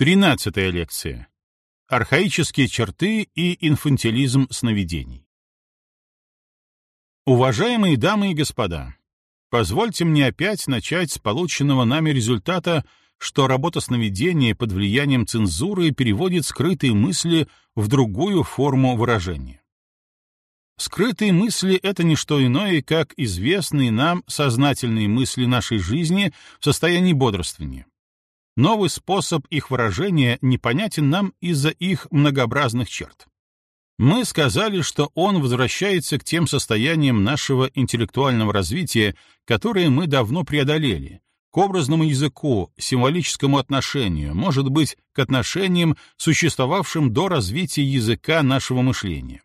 Тринадцатая лекция. Архаические черты и инфантилизм сновидений. Уважаемые дамы и господа, позвольте мне опять начать с полученного нами результата, что работа сновидения под влиянием цензуры переводит скрытые мысли в другую форму выражения. Скрытые мысли — это не что иное, как известные нам сознательные мысли нашей жизни в состоянии бодрствования. Новый способ их выражения непонятен нам из-за их многообразных черт. Мы сказали, что он возвращается к тем состояниям нашего интеллектуального развития, которые мы давно преодолели, к образному языку, символическому отношению, может быть, к отношениям, существовавшим до развития языка нашего мышления.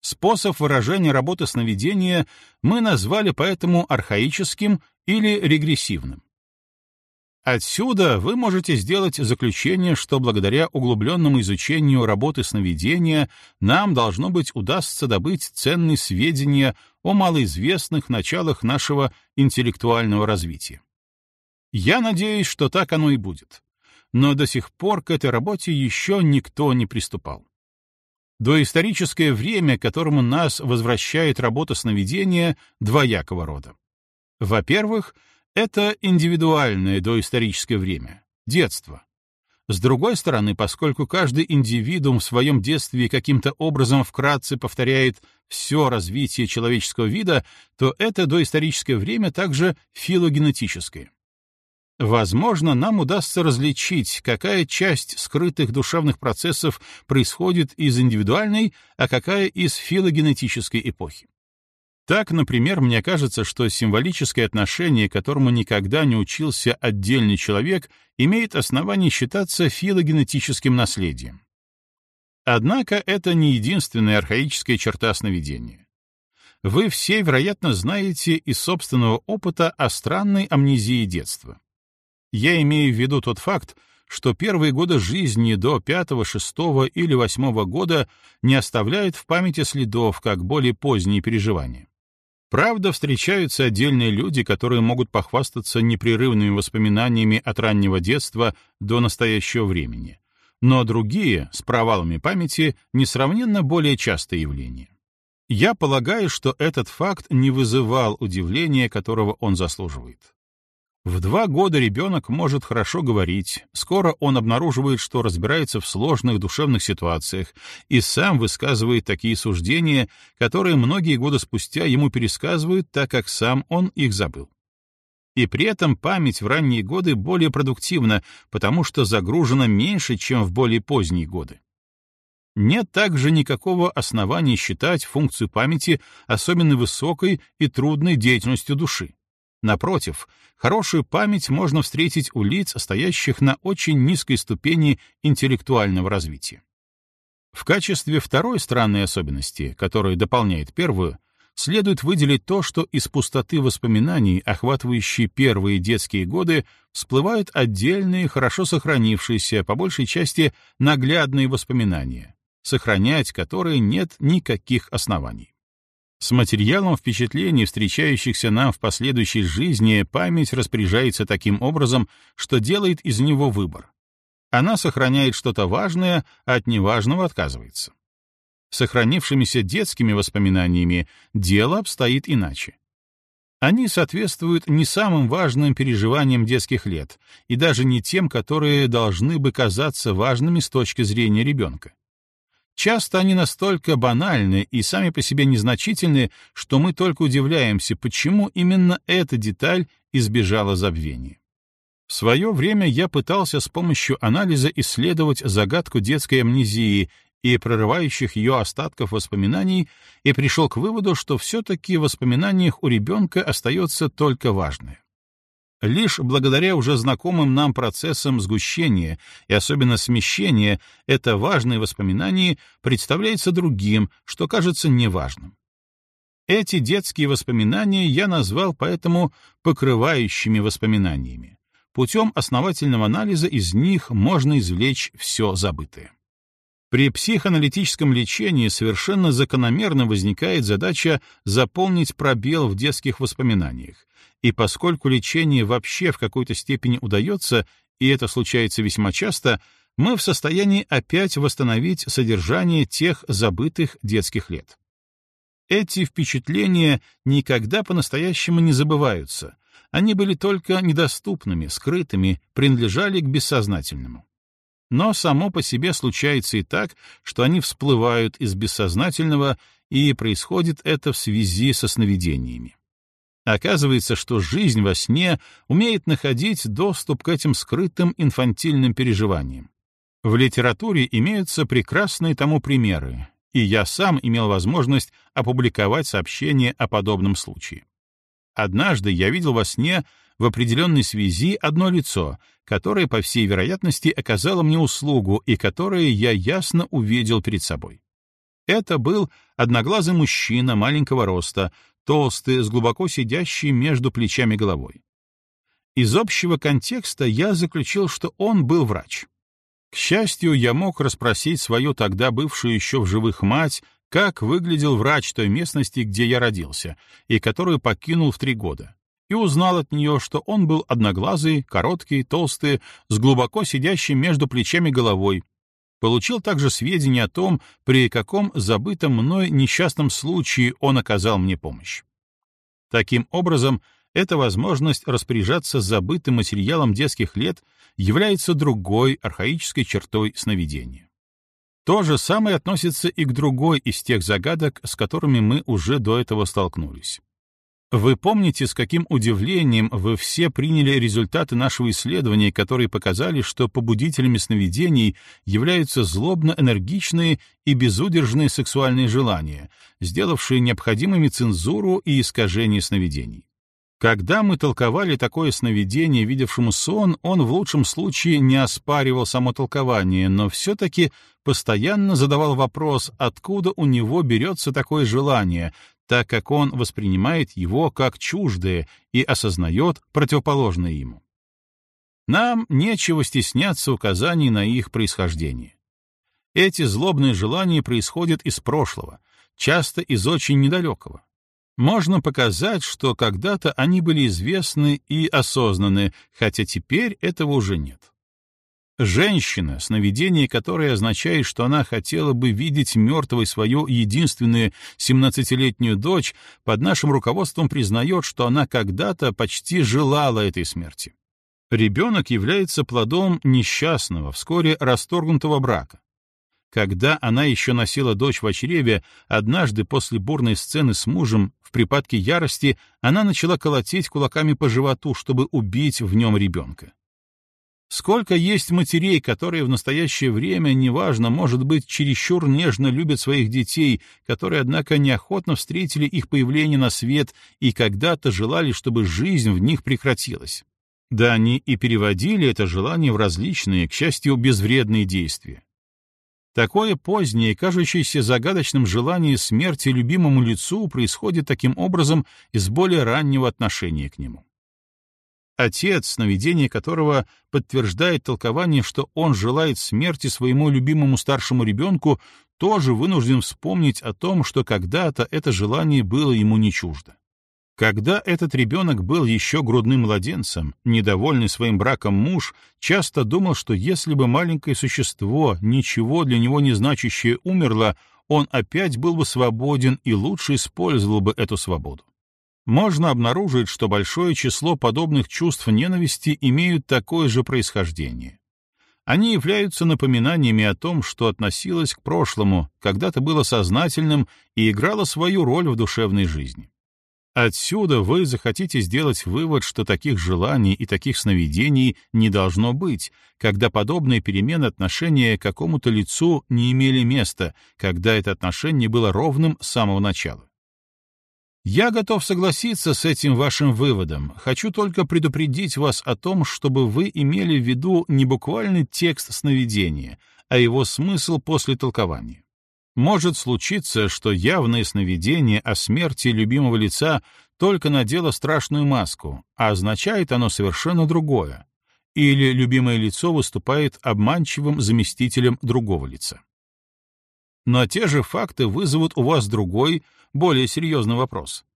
Способ выражения работы сновидения мы назвали поэтому архаическим или регрессивным. Отсюда вы можете сделать заключение, что благодаря углубленному изучению работы сновидения нам, должно быть, удастся добыть ценные сведения о малоизвестных началах нашего интеллектуального развития. Я надеюсь, что так оно и будет. Но до сих пор к этой работе еще никто не приступал. Доисторическое время, к которому нас возвращает работа сновидения, двоякого рода. Во-первых, это индивидуальное доисторическое время, детство. С другой стороны, поскольку каждый индивидуум в своем детстве каким-то образом вкратце повторяет все развитие человеческого вида, то это доисторическое время также филогенетическое. Возможно, нам удастся различить, какая часть скрытых душевных процессов происходит из индивидуальной, а какая из филогенетической эпохи. Так, например, мне кажется, что символическое отношение, которому никогда не учился отдельный человек, имеет основание считаться филогенетическим наследием. Однако это не единственная архаическая черта сновидения. Вы все, вероятно, знаете из собственного опыта о странной амнезии детства. Я имею в виду тот факт, что первые годы жизни до пятого, шестого или восьмого года не оставляют в памяти следов, как более поздние переживания. Правда, встречаются отдельные люди, которые могут похвастаться непрерывными воспоминаниями от раннего детства до настоящего времени. Но другие, с провалами памяти, несравненно более частое явление. Я полагаю, что этот факт не вызывал удивления, которого он заслуживает. В два года ребенок может хорошо говорить, скоро он обнаруживает, что разбирается в сложных душевных ситуациях и сам высказывает такие суждения, которые многие годы спустя ему пересказывают, так как сам он их забыл. И при этом память в ранние годы более продуктивна, потому что загружена меньше, чем в более поздние годы. Нет также никакого основания считать функцию памяти особенно высокой и трудной деятельностью души. Напротив, хорошую память можно встретить у лиц, стоящих на очень низкой ступени интеллектуального развития. В качестве второй странной особенности, которая дополняет первую, следует выделить то, что из пустоты воспоминаний, охватывающей первые детские годы, всплывают отдельные, хорошо сохранившиеся, по большей части, наглядные воспоминания, сохранять которые нет никаких оснований. С материалом впечатлений, встречающихся нам в последующей жизни, память распоряжается таким образом, что делает из него выбор. Она сохраняет что-то важное, а от неважного отказывается. Сохранившимися детскими воспоминаниями дело обстоит иначе. Они соответствуют не самым важным переживаниям детских лет и даже не тем, которые должны бы казаться важными с точки зрения ребенка. Часто они настолько банальны и сами по себе незначительны, что мы только удивляемся, почему именно эта деталь избежала забвения. В свое время я пытался с помощью анализа исследовать загадку детской амнезии и прорывающих ее остатков воспоминаний и пришел к выводу, что все-таки в воспоминаниях у ребенка остается только важное. Лишь благодаря уже знакомым нам процессам сгущения и особенно смещения это важное воспоминание представляется другим, что кажется неважным. Эти детские воспоминания я назвал поэтому покрывающими воспоминаниями. Путем основательного анализа из них можно извлечь все забытое. При психоаналитическом лечении совершенно закономерно возникает задача заполнить пробел в детских воспоминаниях, и поскольку лечение вообще в какой-то степени удается, и это случается весьма часто, мы в состоянии опять восстановить содержание тех забытых детских лет. Эти впечатления никогда по-настоящему не забываются. Они были только недоступными, скрытыми, принадлежали к бессознательному. Но само по себе случается и так, что они всплывают из бессознательного, и происходит это в связи со сновидениями. Оказывается, что жизнь во сне умеет находить доступ к этим скрытым инфантильным переживаниям. В литературе имеются прекрасные тому примеры, и я сам имел возможность опубликовать сообщение о подобном случае. Однажды я видел во сне в определенной связи одно лицо, которое, по всей вероятности, оказало мне услугу и которое я ясно увидел перед собой. Это был одноглазый мужчина маленького роста, толстый, с глубоко сидящей между плечами головой. Из общего контекста я заключил, что он был врач. К счастью, я мог расспросить свою тогда бывшую еще в живых мать, как выглядел врач той местности, где я родился, и которую покинул в три года, и узнал от нее, что он был одноглазый, короткий, толстый, с глубоко сидящей между плечами головой. Получил также сведения о том, при каком забытом мной несчастном случае он оказал мне помощь. Таким образом, эта возможность распоряжаться забытым материалом детских лет является другой архаической чертой сновидения. То же самое относится и к другой из тех загадок, с которыми мы уже до этого столкнулись. Вы помните, с каким удивлением вы все приняли результаты нашего исследования, которые показали, что побудителями сновидений являются злобно-энергичные и безудержные сексуальные желания, сделавшие необходимыми цензуру и искажение сновидений. Когда мы толковали такое сновидение, видевшему сон, он в лучшем случае не оспаривал само толкование, но все-таки постоянно задавал вопрос, откуда у него берется такое желание, так как он воспринимает его как чуждое и осознает противоположное ему. Нам нечего стесняться указаний на их происхождение. Эти злобные желания происходят из прошлого, часто из очень недалекого. Можно показать, что когда-то они были известны и осознаны, хотя теперь этого уже нет. Женщина, сновидение которой означает, что она хотела бы видеть мертвой свою единственную семнадцатилетнюю дочь, под нашим руководством признает, что она когда-то почти желала этой смерти. Ребенок является плодом несчастного, вскоре расторгнутого брака. Когда она еще носила дочь в чреве, однажды после бурной сцены с мужем в припадке ярости она начала колотить кулаками по животу, чтобы убить в нем ребенка. Сколько есть матерей, которые в настоящее время, неважно, может быть, чересчур нежно любят своих детей, которые, однако, неохотно встретили их появление на свет и когда-то желали, чтобы жизнь в них прекратилась. Да они и переводили это желание в различные, к счастью, безвредные действия. Такое позднее, кажущееся загадочным желание смерти любимому лицу происходит таким образом из более раннего отношения к нему. Отец, сновидение которого подтверждает толкование, что он желает смерти своему любимому старшему ребенку, тоже вынужден вспомнить о том, что когда-то это желание было ему не чуждо. Когда этот ребенок был еще грудным младенцем, недовольный своим браком муж часто думал, что если бы маленькое существо, ничего для него не значащее, умерло, он опять был бы свободен и лучше использовал бы эту свободу можно обнаружить, что большое число подобных чувств ненависти имеют такое же происхождение. Они являются напоминаниями о том, что относилось к прошлому, когда-то было сознательным и играло свою роль в душевной жизни. Отсюда вы захотите сделать вывод, что таких желаний и таких сновидений не должно быть, когда подобные перемены отношения к какому-то лицу не имели места, когда это отношение было ровным с самого начала. Я готов согласиться с этим вашим выводом. Хочу только предупредить вас о том, чтобы вы имели в виду не буквальный текст сновидения, а его смысл после толкования. Может случиться, что явное сновидение о смерти любимого лица только надело страшную маску, а означает оно совершенно другое. Или любимое лицо выступает обманчивым заместителем другого лица. Но те же факты вызовут у вас другой, более серьезный вопрос.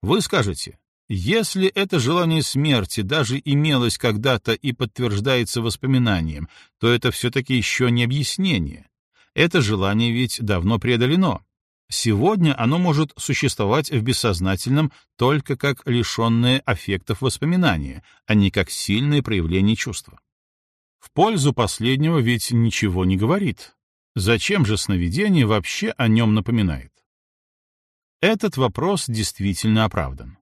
Вы скажете, Если это желание смерти даже имелось когда-то и подтверждается воспоминанием, то это все-таки еще не объяснение. Это желание ведь давно преодолено. Сегодня оно может существовать в бессознательном только как лишенное аффектов воспоминания, а не как сильное проявление чувства. В пользу последнего ведь ничего не говорит. Зачем же сновидение вообще о нем напоминает? Этот вопрос действительно оправдан.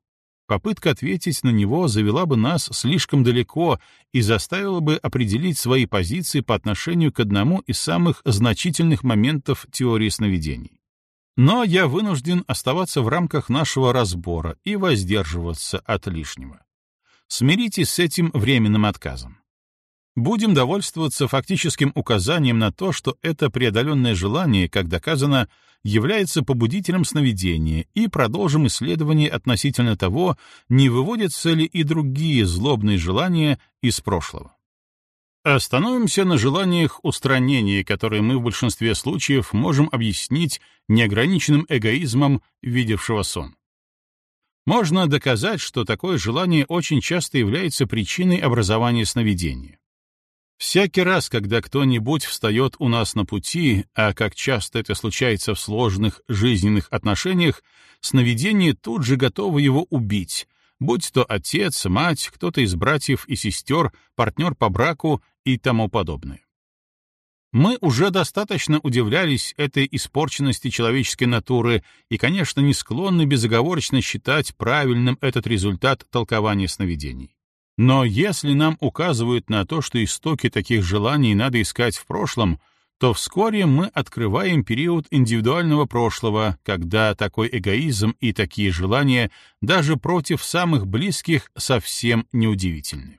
Попытка ответить на него завела бы нас слишком далеко и заставила бы определить свои позиции по отношению к одному из самых значительных моментов теории сновидений. Но я вынужден оставаться в рамках нашего разбора и воздерживаться от лишнего. Смиритесь с этим временным отказом. Будем довольствоваться фактическим указанием на то, что это преодоленное желание, как доказано, является побудителем сновидения, и продолжим исследование относительно того, не выводятся ли и другие злобные желания из прошлого. Остановимся на желаниях устранения, которые мы в большинстве случаев можем объяснить неограниченным эгоизмом видевшего сон. Можно доказать, что такое желание очень часто является причиной образования сновидения. Всякий раз, когда кто-нибудь встает у нас на пути, а как часто это случается в сложных жизненных отношениях, сновидение тут же готово его убить, будь то отец, мать, кто-то из братьев и сестер, партнер по браку и тому подобное. Мы уже достаточно удивлялись этой испорченности человеческой натуры и, конечно, не склонны безоговорочно считать правильным этот результат толкования сновидений. Но если нам указывают на то, что истоки таких желаний надо искать в прошлом, то вскоре мы открываем период индивидуального прошлого, когда такой эгоизм и такие желания даже против самых близких совсем неудивительны.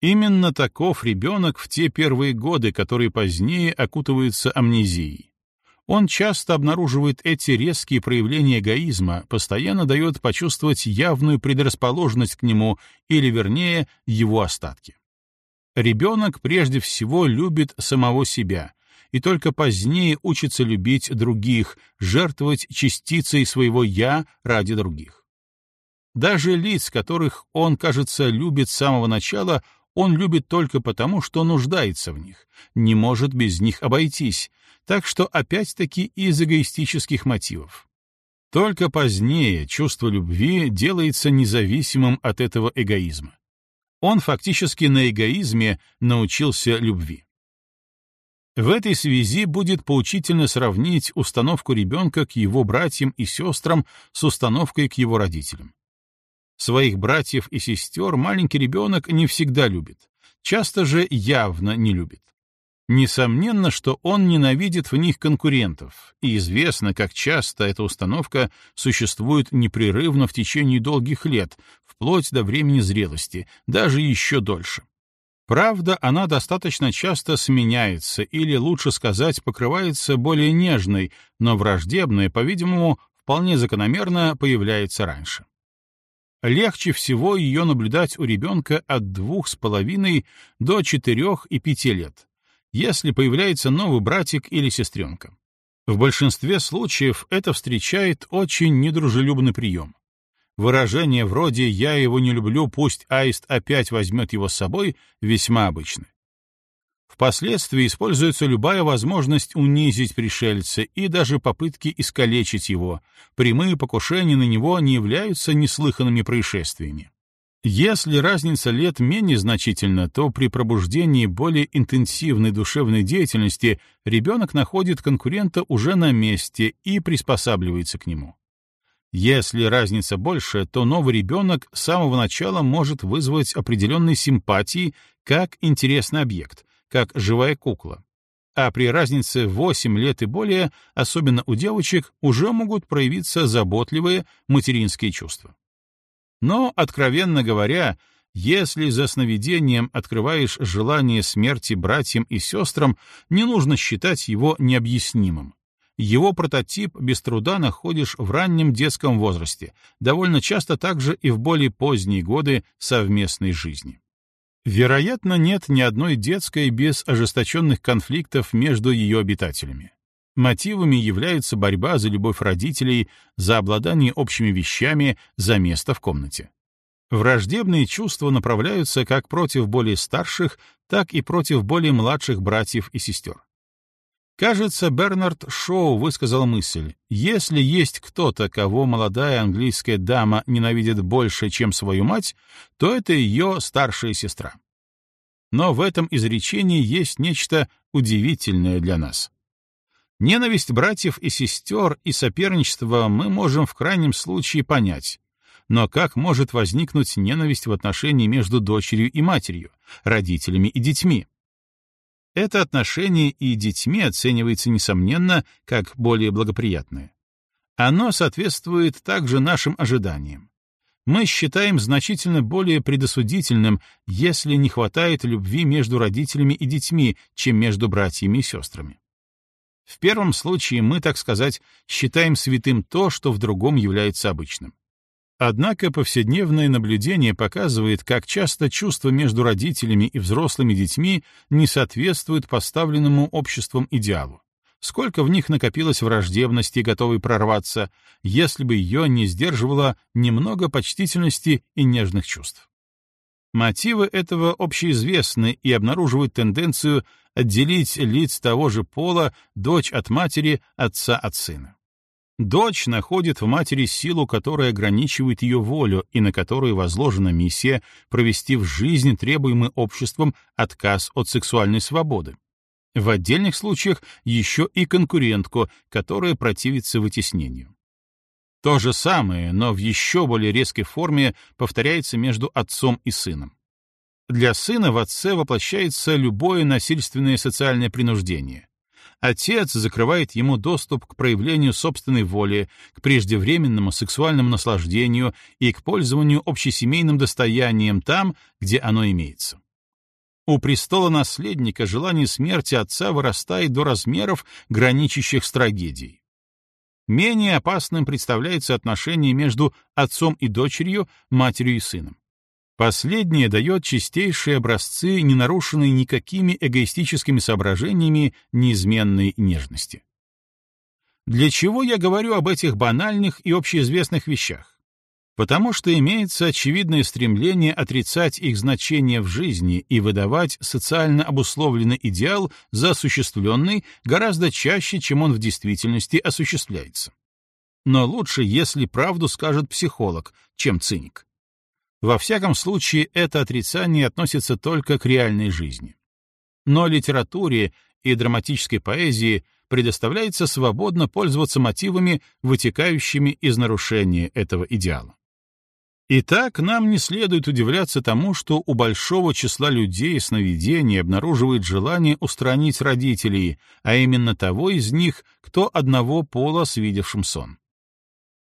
Именно таков ребенок в те первые годы, которые позднее окутываются амнезией. Он часто обнаруживает эти резкие проявления эгоизма, постоянно дает почувствовать явную предрасположенность к нему, или, вернее, его остатки. Ребенок прежде всего любит самого себя, и только позднее учится любить других, жертвовать частицей своего «я» ради других. Даже лиц, которых он, кажется, любит с самого начала, он любит только потому, что нуждается в них, не может без них обойтись, так что опять-таки из эгоистических мотивов. Только позднее чувство любви делается независимым от этого эгоизма. Он фактически на эгоизме научился любви. В этой связи будет поучительно сравнить установку ребенка к его братьям и сестрам с установкой к его родителям. Своих братьев и сестер маленький ребенок не всегда любит, часто же явно не любит. Несомненно, что он ненавидит в них конкурентов, и известно, как часто эта установка существует непрерывно в течение долгих лет, вплоть до времени зрелости, даже еще дольше. Правда, она достаточно часто сменяется, или, лучше сказать, покрывается более нежной, но враждебная, по-видимому, вполне закономерно появляется раньше. Легче всего ее наблюдать у ребенка от двух с половиной до четырех и пяти лет, если появляется новый братик или сестренка. В большинстве случаев это встречает очень недружелюбный прием. Выражение вроде «я его не люблю, пусть аист опять возьмет его с собой» весьма обычны. Впоследствии используется любая возможность унизить пришельца и даже попытки искалечить его. Прямые покушения на него не являются неслыханными происшествиями. Если разница лет менее значительна, то при пробуждении более интенсивной душевной деятельности ребенок находит конкурента уже на месте и приспосабливается к нему. Если разница больше, то новый ребенок с самого начала может вызвать определенные симпатии как интересный объект, как живая кукла. А при разнице 8 лет и более, особенно у девочек, уже могут проявиться заботливые материнские чувства. Но, откровенно говоря, если за сновидением открываешь желание смерти братьям и сестрам, не нужно считать его необъяснимым. Его прототип без труда находишь в раннем детском возрасте, довольно часто также и в более поздние годы совместной жизни. Вероятно, нет ни одной детской без ожесточенных конфликтов между ее обитателями. Мотивами являются борьба за любовь родителей, за обладание общими вещами, за место в комнате. Враждебные чувства направляются как против более старших, так и против более младших братьев и сестер. Кажется, Бернард Шоу высказал мысль, если есть кто-то, кого молодая английская дама ненавидит больше, чем свою мать, то это ее старшая сестра. Но в этом изречении есть нечто удивительное для нас. Ненависть братьев и сестер и соперничество мы можем в крайнем случае понять. Но как может возникнуть ненависть в отношении между дочерью и матерью, родителями и детьми? Это отношение и детьми оценивается, несомненно, как более благоприятное. Оно соответствует также нашим ожиданиям. Мы считаем значительно более предосудительным, если не хватает любви между родителями и детьми, чем между братьями и сестрами. В первом случае мы, так сказать, считаем святым то, что в другом является обычным. Однако повседневное наблюдение показывает, как часто чувства между родителями и взрослыми детьми не соответствуют поставленному обществом идеалу. Сколько в них накопилось враждебности, готовой прорваться, если бы ее не сдерживало немного почтительности и нежных чувств. Мотивы этого общеизвестны и обнаруживают тенденцию отделить лиц того же пола, дочь от матери, отца от сына. Дочь находит в матери силу, которая ограничивает ее волю и на которую возложена миссия провести в жизнь требуемый обществом отказ от сексуальной свободы. В отдельных случаях еще и конкурентку, которая противится вытеснению. То же самое, но в еще более резкой форме повторяется между отцом и сыном. Для сына в отце воплощается любое насильственное социальное принуждение, Отец закрывает ему доступ к проявлению собственной воли, к преждевременному сексуальному наслаждению и к пользованию общесемейным достоянием там, где оно имеется. У престола наследника желание смерти отца вырастает до размеров, граничащих с трагедией. Менее опасным представляется отношение между отцом и дочерью, матерью и сыном. Последнее дает чистейшие образцы, не нарушенные никакими эгоистическими соображениями неизменной нежности. Для чего я говорю об этих банальных и общеизвестных вещах? Потому что имеется очевидное стремление отрицать их значение в жизни и выдавать социально обусловленный идеал за осуществленный гораздо чаще, чем он в действительности осуществляется. Но лучше, если правду скажет психолог, чем циник. Во всяком случае, это отрицание относится только к реальной жизни. Но литературе и драматической поэзии предоставляется свободно пользоваться мотивами, вытекающими из нарушения этого идеала. Итак, нам не следует удивляться тому, что у большого числа людей сновидение обнаруживает желание устранить родителей, а именно того из них, кто одного пола с видевшим сон.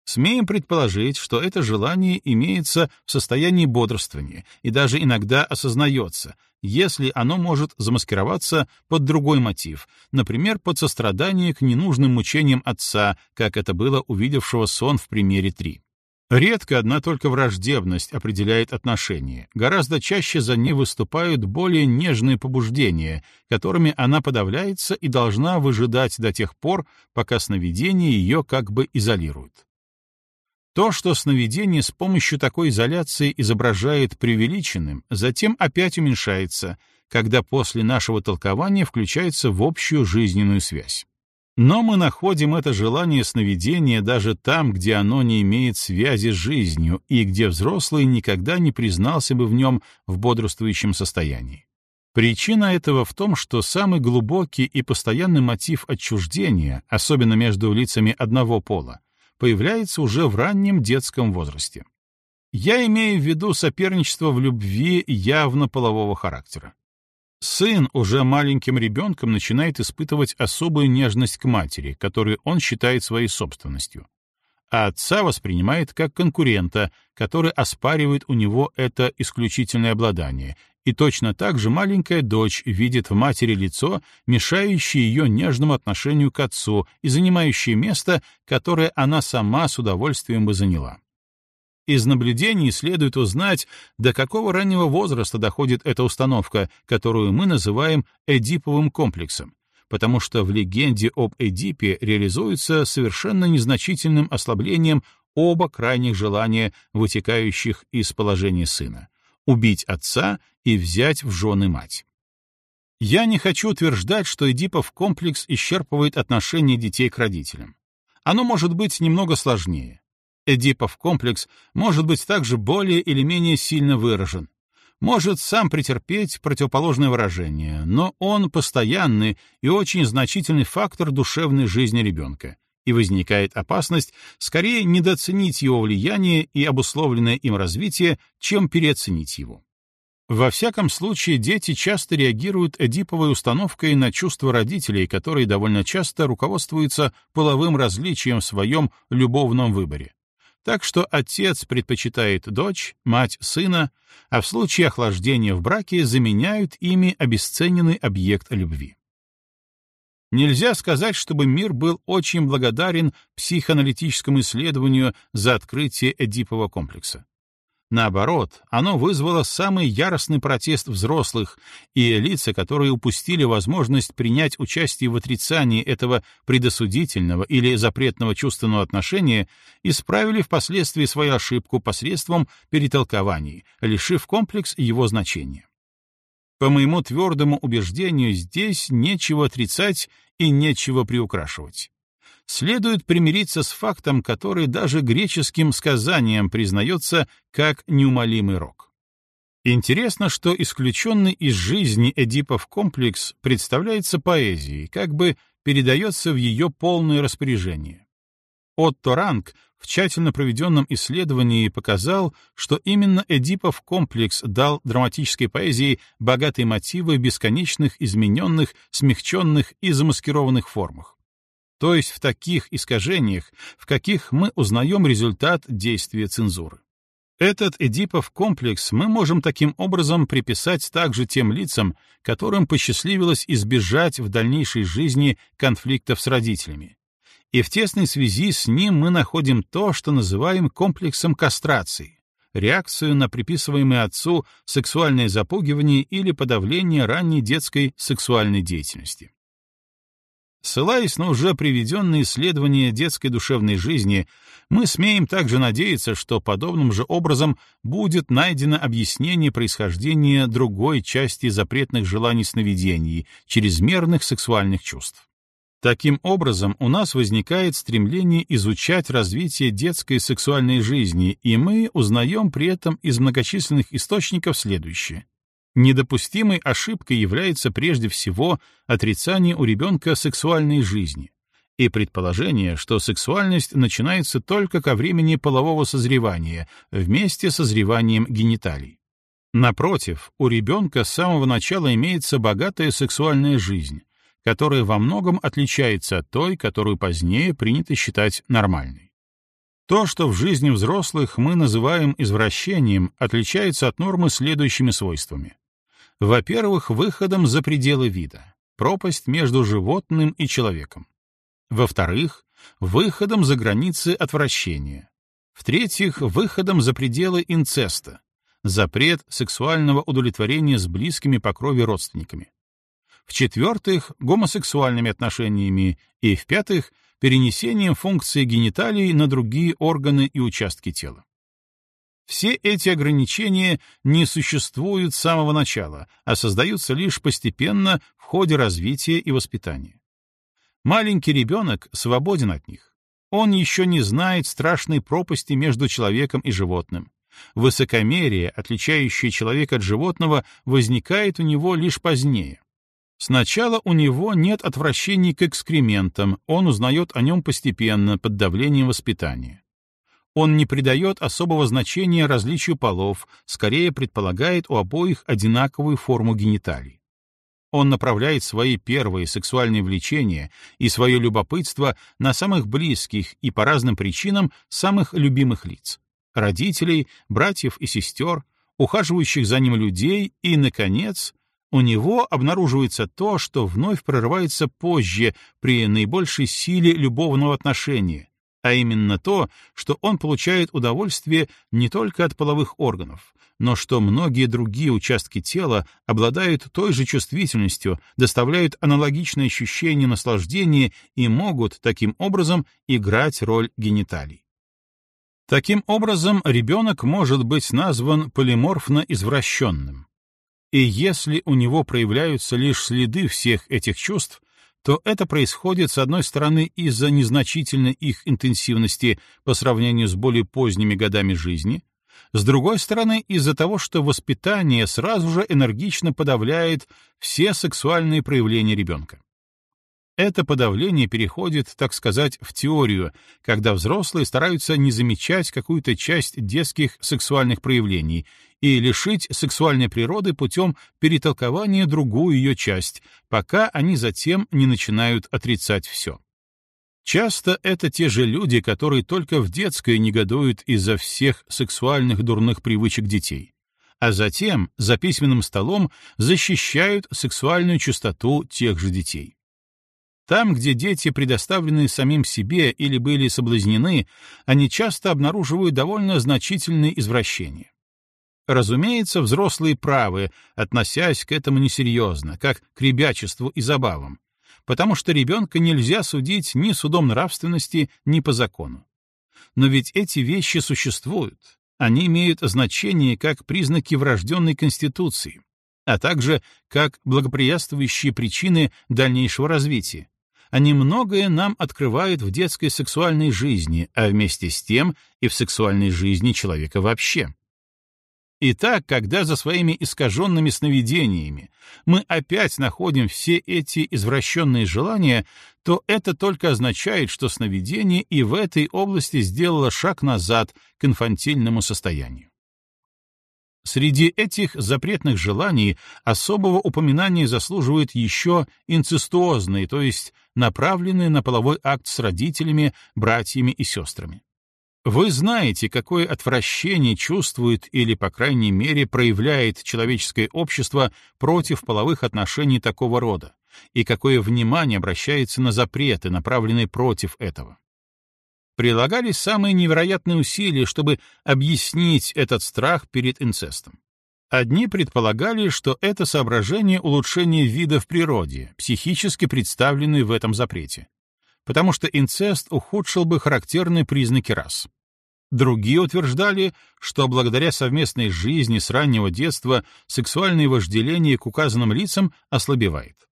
Смеем предположить, что это желание имеется в состоянии бодрствования и даже иногда осознается, если оно может замаскироваться под другой мотив, например, под сострадание к ненужным мучениям отца, как это было увидевшего сон в примере 3. Редко одна только враждебность определяет отношения, гораздо чаще за ней выступают более нежные побуждения, которыми она подавляется и должна выжидать до тех пор, пока сновидение ее как бы изолирует. То, что сновидение с помощью такой изоляции изображает преувеличенным, затем опять уменьшается, когда после нашего толкования включается в общую жизненную связь. Но мы находим это желание сновидения даже там, где оно не имеет связи с жизнью и где взрослый никогда не признался бы в нем в бодрствующем состоянии. Причина этого в том, что самый глубокий и постоянный мотив отчуждения, особенно между лицами одного пола, появляется уже в раннем детском возрасте. Я имею в виду соперничество в любви явно полового характера. Сын уже маленьким ребенком начинает испытывать особую нежность к матери, которую он считает своей собственностью, а отца воспринимает как конкурента, который оспаривает у него это исключительное обладание и точно так же маленькая дочь видит в матери лицо, мешающее ее нежному отношению к отцу и занимающее место, которое она сама с удовольствием бы заняла. Из наблюдений следует узнать, до какого раннего возраста доходит эта установка, которую мы называем эдиповым комплексом, потому что в легенде об Эдипе реализуется совершенно незначительным ослаблением оба крайних желания, вытекающих из положения сына — убить отца и взять в жены мать. Я не хочу утверждать, что Эдипов комплекс исчерпывает отношение детей к родителям. Оно может быть немного сложнее. Эдипов комплекс может быть также более или менее сильно выражен. Может сам претерпеть противоположное выражение, но он постоянный и очень значительный фактор душевной жизни ребенка, и возникает опасность скорее недооценить его влияние и обусловленное им развитие, чем переоценить его. Во всяком случае, дети часто реагируют эдиповой установкой на чувства родителей, которые довольно часто руководствуются половым различием в своем любовном выборе. Так что отец предпочитает дочь, мать — сына, а в случае охлаждения в браке заменяют ими обесцененный объект любви. Нельзя сказать, чтобы мир был очень благодарен психоаналитическому исследованию за открытие Эдипова комплекса. Наоборот, оно вызвало самый яростный протест взрослых, и лица, которые упустили возможность принять участие в отрицании этого предосудительного или запретного чувственного отношения, исправили впоследствии свою ошибку посредством перетолкований, лишив комплекс его значения. По моему твердому убеждению, здесь нечего отрицать и нечего приукрашивать следует примириться с фактом, который даже греческим сказанием признается как неумолимый рок. Интересно, что исключенный из жизни Эдипов комплекс представляется поэзией, как бы передается в ее полное распоряжение. Отто Ранг в тщательно проведенном исследовании показал, что именно Эдипов комплекс дал драматической поэзии богатые мотивы бесконечных измененных, смягченных и замаскированных формах то есть в таких искажениях, в каких мы узнаем результат действия цензуры. Этот Эдипов комплекс мы можем таким образом приписать также тем лицам, которым посчастливилось избежать в дальнейшей жизни конфликтов с родителями. И в тесной связи с ним мы находим то, что называем комплексом кастрации, реакцию на приписываемое отцу сексуальное запугивание или подавление ранней детской сексуальной деятельности. Ссылаясь на уже приведенные исследования детской душевной жизни, мы смеем также надеяться, что подобным же образом будет найдено объяснение происхождения другой части запретных желаний сновидений, чрезмерных сексуальных чувств. Таким образом, у нас возникает стремление изучать развитие детской сексуальной жизни, и мы узнаем при этом из многочисленных источников следующее. Недопустимой ошибкой является прежде всего отрицание у ребенка сексуальной жизни и предположение, что сексуальность начинается только ко времени полового созревания, вместе с созреванием гениталий. Напротив, у ребенка с самого начала имеется богатая сексуальная жизнь, которая во многом отличается от той, которую позднее принято считать нормальной. То, что в жизни взрослых мы называем извращением, отличается от нормы следующими свойствами. Во-первых, выходом за пределы вида, пропасть между животным и человеком. Во-вторых, выходом за границы отвращения. В-третьих, выходом за пределы инцеста, запрет сексуального удовлетворения с близкими по крови родственниками. В-четвертых, гомосексуальными отношениями. И в-пятых, перенесением функции гениталий на другие органы и участки тела. Все эти ограничения не существуют с самого начала, а создаются лишь постепенно в ходе развития и воспитания. Маленький ребенок свободен от них. Он еще не знает страшной пропасти между человеком и животным. Высокомерие, отличающее человека от животного, возникает у него лишь позднее. Сначала у него нет отвращений к экскрементам, он узнает о нем постепенно, под давлением воспитания. Он не придает особого значения различию полов, скорее предполагает у обоих одинаковую форму гениталий. Он направляет свои первые сексуальные влечения и свое любопытство на самых близких и по разным причинам самых любимых лиц — родителей, братьев и сестер, ухаживающих за ним людей и, наконец, у него обнаруживается то, что вновь прорывается позже при наибольшей силе любовного отношения, а именно то, что он получает удовольствие не только от половых органов, но что многие другие участки тела обладают той же чувствительностью, доставляют аналогичное ощущение наслаждения и могут таким образом играть роль гениталий. Таким образом, ребенок может быть назван полиморфно извращенным. И если у него проявляются лишь следы всех этих чувств, то это происходит, с одной стороны, из-за незначительной их интенсивности по сравнению с более поздними годами жизни, с другой стороны, из-за того, что воспитание сразу же энергично подавляет все сексуальные проявления ребенка. Это подавление переходит, так сказать, в теорию, когда взрослые стараются не замечать какую-то часть детских сексуальных проявлений и лишить сексуальной природы путем перетолкования другую ее часть, пока они затем не начинают отрицать все. Часто это те же люди, которые только в детской негодуют из-за всех сексуальных дурных привычек детей, а затем за письменным столом защищают сексуальную чистоту тех же детей. Там, где дети предоставлены самим себе или были соблазнены, они часто обнаруживают довольно значительные извращения. Разумеется, взрослые правы, относясь к этому несерьезно, как к ребячеству и забавам, потому что ребенка нельзя судить ни судом нравственности, ни по закону. Но ведь эти вещи существуют, они имеют значение как признаки врожденной конституции, а также как благоприятствующие причины дальнейшего развития, они многое нам открывают в детской сексуальной жизни, а вместе с тем и в сексуальной жизни человека вообще. Итак, когда за своими искаженными сновидениями мы опять находим все эти извращенные желания, то это только означает, что сновидение и в этой области сделало шаг назад к инфантильному состоянию. Среди этих запретных желаний особого упоминания заслуживают еще инцестуозные, то есть направленные на половой акт с родителями, братьями и сестрами. Вы знаете, какое отвращение чувствует или, по крайней мере, проявляет человеческое общество против половых отношений такого рода, и какое внимание обращается на запреты, направленные против этого прилагались самые невероятные усилия, чтобы объяснить этот страх перед инцестом. Одни предполагали, что это соображение улучшения вида в природе, психически представленные в этом запрете, потому что инцест ухудшил бы характерные признаки рас. Другие утверждали, что благодаря совместной жизни с раннего детства сексуальное вожделение к указанным лицам ослабевает.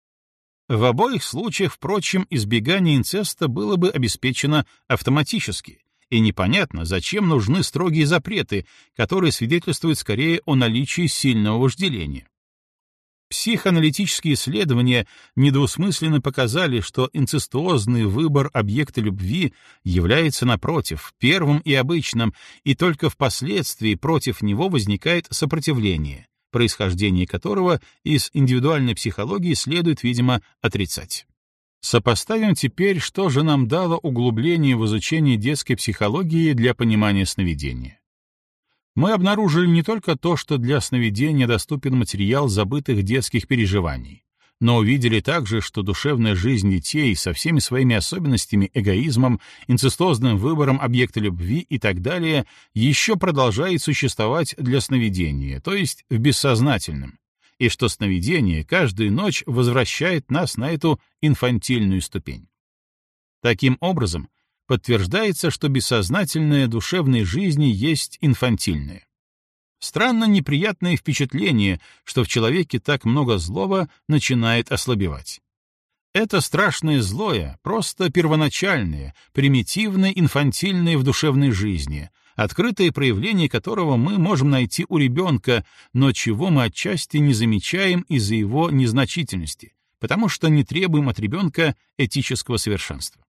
В обоих случаях, впрочем, избегание инцеста было бы обеспечено автоматически, и непонятно, зачем нужны строгие запреты, которые свидетельствуют скорее о наличии сильного вожделения. Психоаналитические исследования недвусмысленно показали, что инцестуозный выбор объекта любви является, напротив, первым и обычным, и только впоследствии против него возникает сопротивление, происхождение которого из индивидуальной психологии следует, видимо, отрицать. Сопоставим теперь, что же нам дало углубление в изучение детской психологии для понимания сновидения. Мы обнаружили не только то, что для сновидения доступен материал забытых детских переживаний, но увидели также, что душевная жизнь детей со всеми своими особенностями, эгоизмом, инцестозным выбором объекта любви и так далее еще продолжает существовать для сновидения, то есть в бессознательном, и что сновидение каждую ночь возвращает нас на эту инфантильную ступень. Таким образом, подтверждается, что бессознательная душевной жизни есть инфантильная. Странно неприятное впечатление, что в человеке так много злого начинает ослабевать. Это страшное злое, просто первоначальное, примитивное, инфантильное в душевной жизни, открытое проявление которого мы можем найти у ребенка, но чего мы отчасти не замечаем из-за его незначительности, потому что не требуем от ребенка этического совершенства.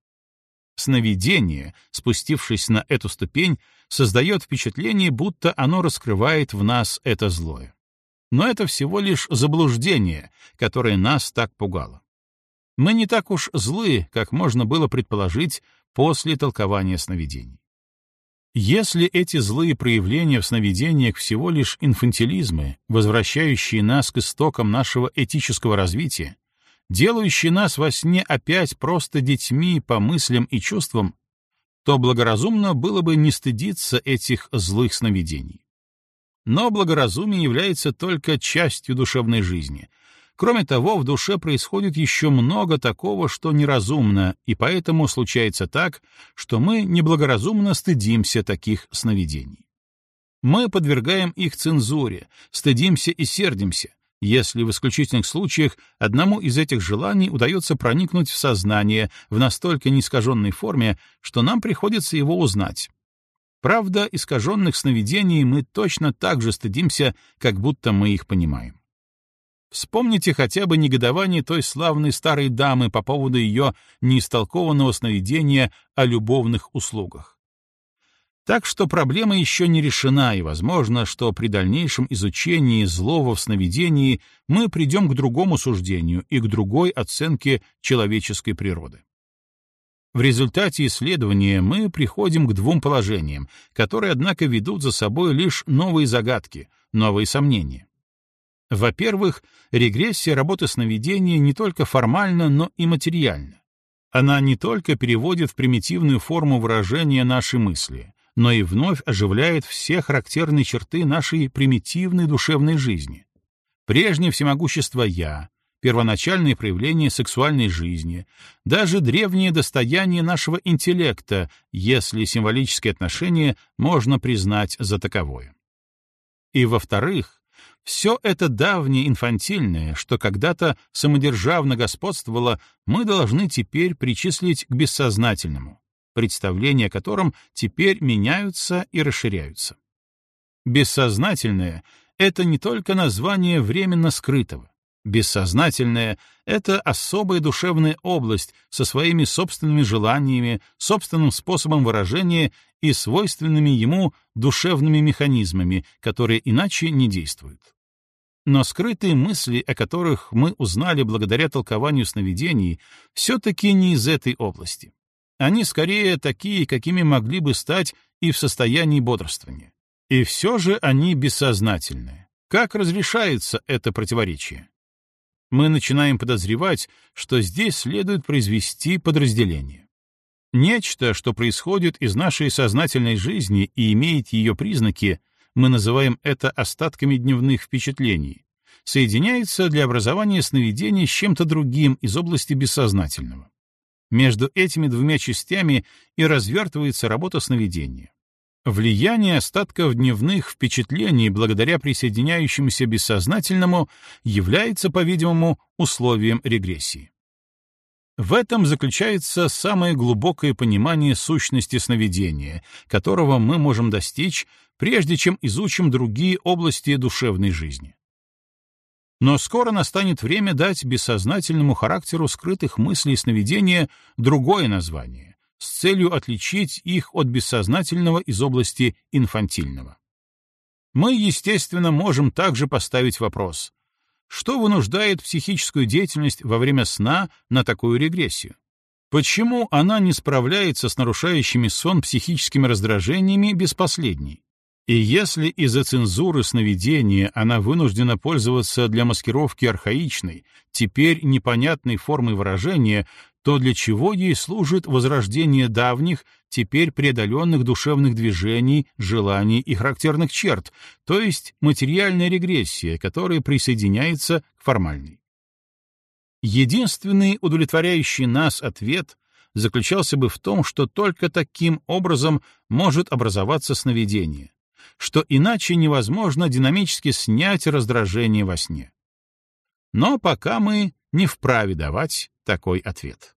Сновидение, спустившись на эту ступень, создает впечатление, будто оно раскрывает в нас это злое. Но это всего лишь заблуждение, которое нас так пугало. Мы не так уж злы, как можно было предположить после толкования сновидений. Если эти злые проявления в сновидениях всего лишь инфантилизмы, возвращающие нас к истокам нашего этического развития, делающие нас во сне опять просто детьми по мыслям и чувствам, то благоразумно было бы не стыдиться этих злых сновидений. Но благоразумие является только частью душевной жизни, Кроме того, в душе происходит еще много такого, что неразумно, и поэтому случается так, что мы неблагоразумно стыдимся таких сновидений. Мы подвергаем их цензуре, стыдимся и сердимся, если в исключительных случаях одному из этих желаний удается проникнуть в сознание в настолько неискаженной форме, что нам приходится его узнать. Правда, искаженных сновидений мы точно так же стыдимся, как будто мы их понимаем. Вспомните хотя бы негодование той славной старой дамы по поводу ее неистолкованного сновидения о любовных услугах. Так что проблема еще не решена, и возможно, что при дальнейшем изучении злого в сновидении мы придем к другому суждению и к другой оценке человеческой природы. В результате исследования мы приходим к двум положениям, которые, однако, ведут за собой лишь новые загадки, новые сомнения. Во-первых, регрессия работы сновидения не только формальна, но и материальна. Она не только переводит в примитивную форму выражения наши мысли, но и вновь оживляет все характерные черты нашей примитивной душевной жизни. Прежнее всемогущество «я», первоначальные проявления сексуальной жизни, даже древнее достояние нашего интеллекта, если символические отношения можно признать за таковое. И, во-вторых, все это давнее инфантильное, что когда-то самодержавно господствовало, мы должны теперь причислить к бессознательному, представления о котором теперь меняются и расширяются. Бессознательное — это не только название временно скрытого. Бессознательное — это особая душевная область со своими собственными желаниями, собственным способом выражения и свойственными ему душевными механизмами, которые иначе не действуют. Но скрытые мысли, о которых мы узнали благодаря толкованию сновидений, все-таки не из этой области. Они скорее такие, какими могли бы стать и в состоянии бодрствования. И все же они бессознательные. Как разрешается это противоречие? Мы начинаем подозревать, что здесь следует произвести подразделение. Нечто, что происходит из нашей сознательной жизни и имеет ее признаки, мы называем это остатками дневных впечатлений, соединяется для образования сновидений с чем-то другим из области бессознательного. Между этими двумя частями и развертывается работа сновидения. Влияние остатков дневных впечатлений благодаря присоединяющемуся бессознательному является, по-видимому, условием регрессии. В этом заключается самое глубокое понимание сущности сновидения, которого мы можем достичь, прежде чем изучим другие области душевной жизни. Но скоро настанет время дать бессознательному характеру скрытых мыслей и сновидения другое название, с целью отличить их от бессознательного из области инфантильного. Мы, естественно, можем также поставить вопрос, что вынуждает психическую деятельность во время сна на такую регрессию? Почему она не справляется с нарушающими сон психическими раздражениями без последней? И если из-за цензуры сновидения она вынуждена пользоваться для маскировки архаичной, теперь непонятной формы выражения, то для чего ей служит возрождение давних, теперь преодоленных душевных движений, желаний и характерных черт, то есть материальная регрессия, которая присоединяется к формальной. Единственный удовлетворяющий нас ответ заключался бы в том, что только таким образом может образоваться сновидение, что иначе невозможно динамически снять раздражение во сне. Но пока мы не вправе давать такой ответ.